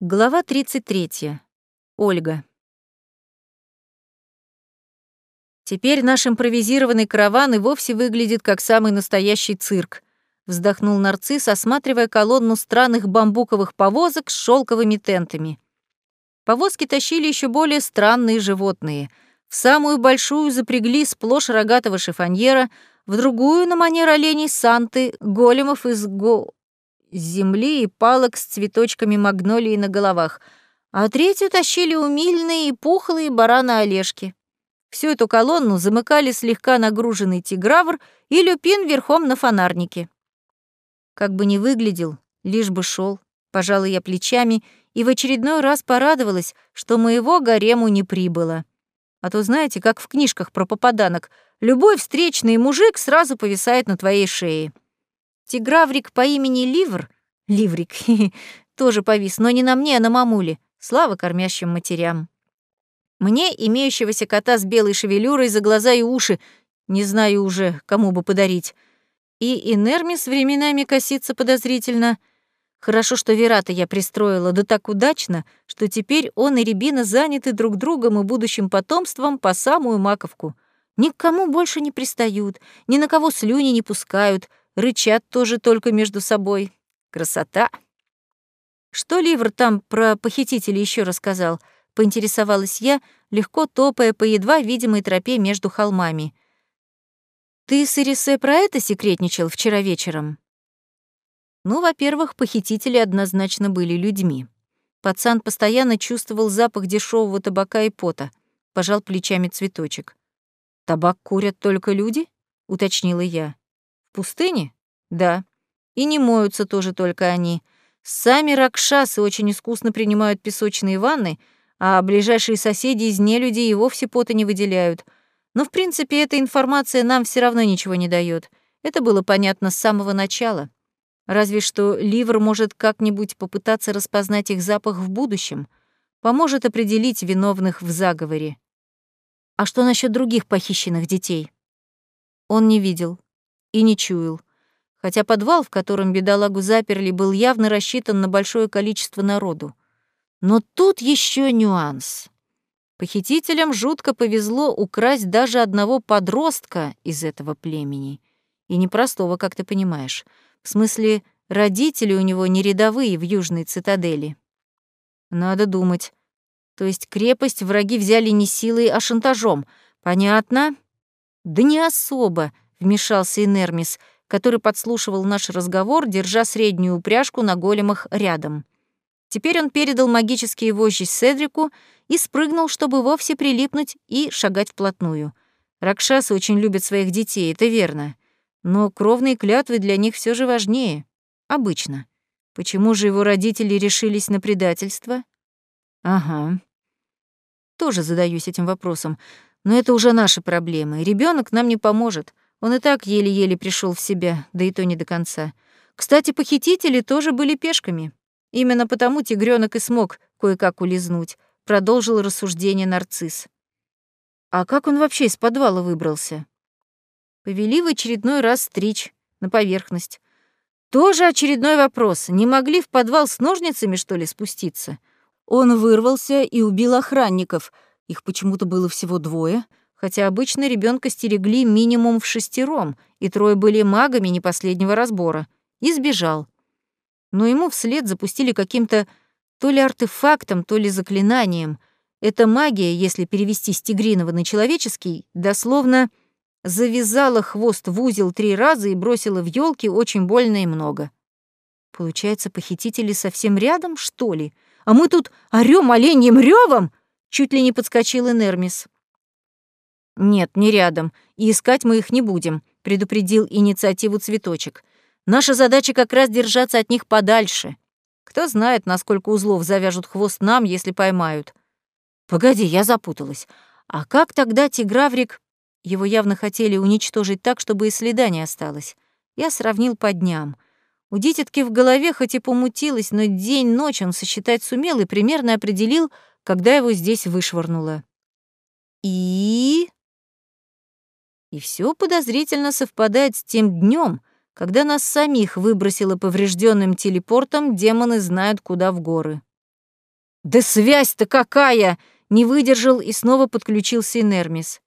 Глава 33. Ольга. Теперь наш импровизированный караван и вовсе выглядит как самый настоящий цирк, вздохнул нарцисс, осматривая колонну странных бамбуковых повозок с шелковыми тентами. Повозки тащили еще более странные животные. В самую большую запрягли сплошь рогатого шифоньера, в другую на манер оленей санты, големов из го земли и палок с цветочками магнолии на головах, а третью тащили умильные и пухлые бараны-олежки. Всю эту колонну замыкали слегка нагруженный тигравр и люпин верхом на фонарнике. Как бы ни выглядел, лишь бы шел, пожала я плечами и в очередной раз порадовалась, что моего гарему не прибыло. А то знаете, как в книжках про попаданок, любой встречный мужик сразу повисает на твоей шее. Тиграврик по имени Ливр, Ливрик, тоже повис, но не на мне, а на мамуле. Слава кормящим матерям. Мне, имеющегося кота с белой шевелюрой за глаза и уши, не знаю уже, кому бы подарить. И Инермис временами косится подозрительно. Хорошо, что Верата я пристроила, да так удачно, что теперь он и Рябина заняты друг другом и будущим потомством по самую маковку. Никому больше не пристают, ни на кого слюни не пускают — Рычат тоже только между собой. Красота. Что Ливр там про похитителей еще рассказал? Поинтересовалась я, легко топая по едва видимой тропе между холмами. Ты с Ирисе про это секретничал вчера вечером? Ну, во-первых, похитители однозначно были людьми. Пацан постоянно чувствовал запах дешевого табака и пота. Пожал плечами цветочек. «Табак курят только люди?» — уточнила я пустыне? Да. И не моются тоже только они. Сами ракшасы очень искусно принимают песочные ванны, а ближайшие соседи из нелюдей и вовсе пота не выделяют. Но, в принципе, эта информация нам все равно ничего не дает. Это было понятно с самого начала. Разве что Ливр может как-нибудь попытаться распознать их запах в будущем, поможет определить виновных в заговоре. А что насчет других похищенных детей? Он не видел и не чуял. Хотя подвал, в котором бедолагу заперли, был явно рассчитан на большое количество народу. Но тут еще нюанс. Похитителям жутко повезло украсть даже одного подростка из этого племени. И непростого, как ты понимаешь. В смысле, родители у него не рядовые в Южной цитадели. Надо думать. То есть крепость враги взяли не силой, а шантажом. Понятно? Да не особо вмешался Инермис, который подслушивал наш разговор, держа среднюю упряжку на големах рядом. Теперь он передал магические вожжи Седрику и спрыгнул, чтобы вовсе прилипнуть и шагать вплотную. Ракшасы очень любят своих детей, это верно. Но кровные клятвы для них все же важнее. Обычно. Почему же его родители решились на предательство? Ага. Тоже задаюсь этим вопросом. Но это уже наши проблемы. Ребенок нам не поможет. Он и так еле-еле пришел в себя, да и то не до конца. Кстати, похитители тоже были пешками. Именно потому тигренок и смог кое-как улизнуть, продолжил рассуждение нарцисс. А как он вообще из подвала выбрался? Повели в очередной раз стричь на поверхность. Тоже очередной вопрос. Не могли в подвал с ножницами, что ли, спуститься? Он вырвался и убил охранников. Их почему-то было всего двое — хотя обычно ребенка стерегли минимум в шестером, и трое были магами не последнего разбора, и сбежал. Но ему вслед запустили каким-то то ли артефактом, то ли заклинанием. Эта магия, если перевести с тигриного на человеческий, дословно завязала хвост в узел три раза и бросила в елки очень больно и много. Получается, похитители совсем рядом, что ли? А мы тут орём оленьим рёвом? Чуть ли не подскочил Энермис. «Нет, не рядом, и искать мы их не будем», — предупредил инициативу цветочек. «Наша задача как раз держаться от них подальше. Кто знает, насколько узлов завяжут хвост нам, если поймают». «Погоди, я запуталась. А как тогда тиграврик...» Его явно хотели уничтожить так, чтобы и следа не осталось. Я сравнил по дням. У дитятки в голове хоть и помутилось, но день-ночь он сосчитать сумел и примерно определил, когда его здесь вышвырнуло. «И...» И все подозрительно совпадает с тем днем, когда нас самих выбросило поврежденным телепортом, демоны знают куда в горы. Да связь-то какая! Не выдержал и снова подключился Инермис.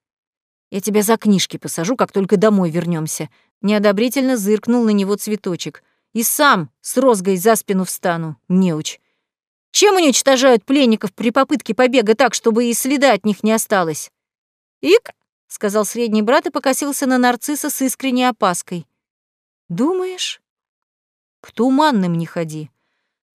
Я тебя за книжки посажу, как только домой вернемся. Неодобрительно зыркнул на него цветочек. И сам с розгой за спину встану, неуч. Чем уничтожают пленников при попытке побега так, чтобы и следа от них не осталось? «Ик!» — сказал средний брат и покосился на нарцисса с искренней опаской. «Думаешь?» «К туманным не ходи».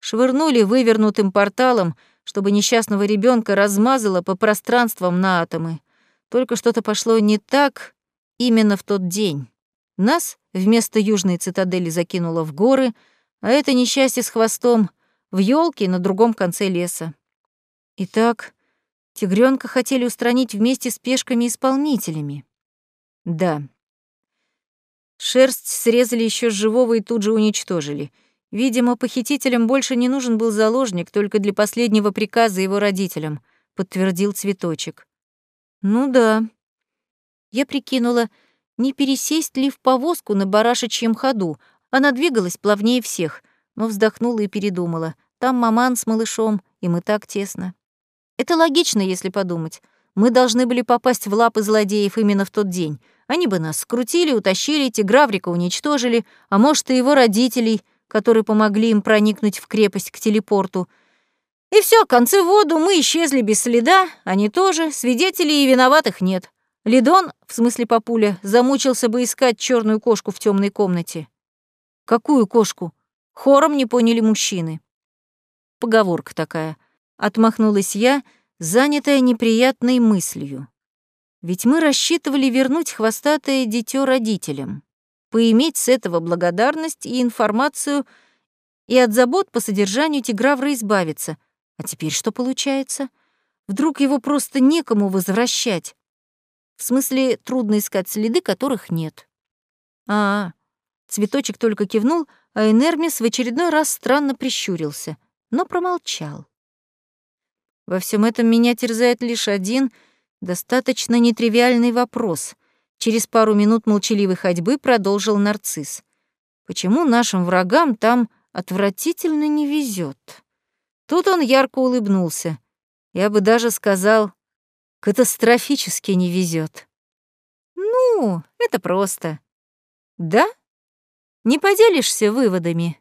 Швырнули вывернутым порталом, чтобы несчастного ребенка размазало по пространствам на атомы. Только что-то пошло не так именно в тот день. Нас вместо южной цитадели закинуло в горы, а это несчастье с хвостом в елке на другом конце леса. Итак, тигренка хотели устранить вместе с пешками-исполнителями. Да. Шерсть срезали еще с живого и тут же уничтожили. Видимо, похитителям больше не нужен был заложник, только для последнего приказа его родителям, подтвердил цветочек. Ну да. Я прикинула, не пересесть ли в повозку на барашечьем ходу. Она двигалась плавнее всех, но вздохнула и передумала. Там маман с малышом, и мы так тесно. Это логично, если подумать. Мы должны были попасть в лапы злодеев именно в тот день. Они бы нас скрутили, утащили, Тиграврика уничтожили, а может, и его родителей, которые помогли им проникнуть в крепость к телепорту. И все, концы в воду, мы исчезли без следа, они тоже, свидетелей и виноватых нет. Лидон, в смысле папуля, замучился бы искать черную кошку в темной комнате. Какую кошку? Хором не поняли мужчины. Поговорка такая. Отмахнулась я, занятая неприятной мыслью. Ведь мы рассчитывали вернуть хвостатое дитё родителям, поиметь с этого благодарность и информацию и от забот по содержанию Тигравра избавиться. А теперь что получается? Вдруг его просто некому возвращать, в смысле, трудно искать следы, которых нет. А, цветочек только кивнул, а Энермис в очередной раз странно прищурился, но промолчал. Во всем этом меня терзает лишь один, достаточно нетривиальный вопрос. Через пару минут молчаливой ходьбы продолжил нарцисс. Почему нашим врагам там отвратительно не везет? Тут он ярко улыбнулся. Я бы даже сказал, Катастрофически не везет. Ну, это просто. Да? Не поделишься выводами?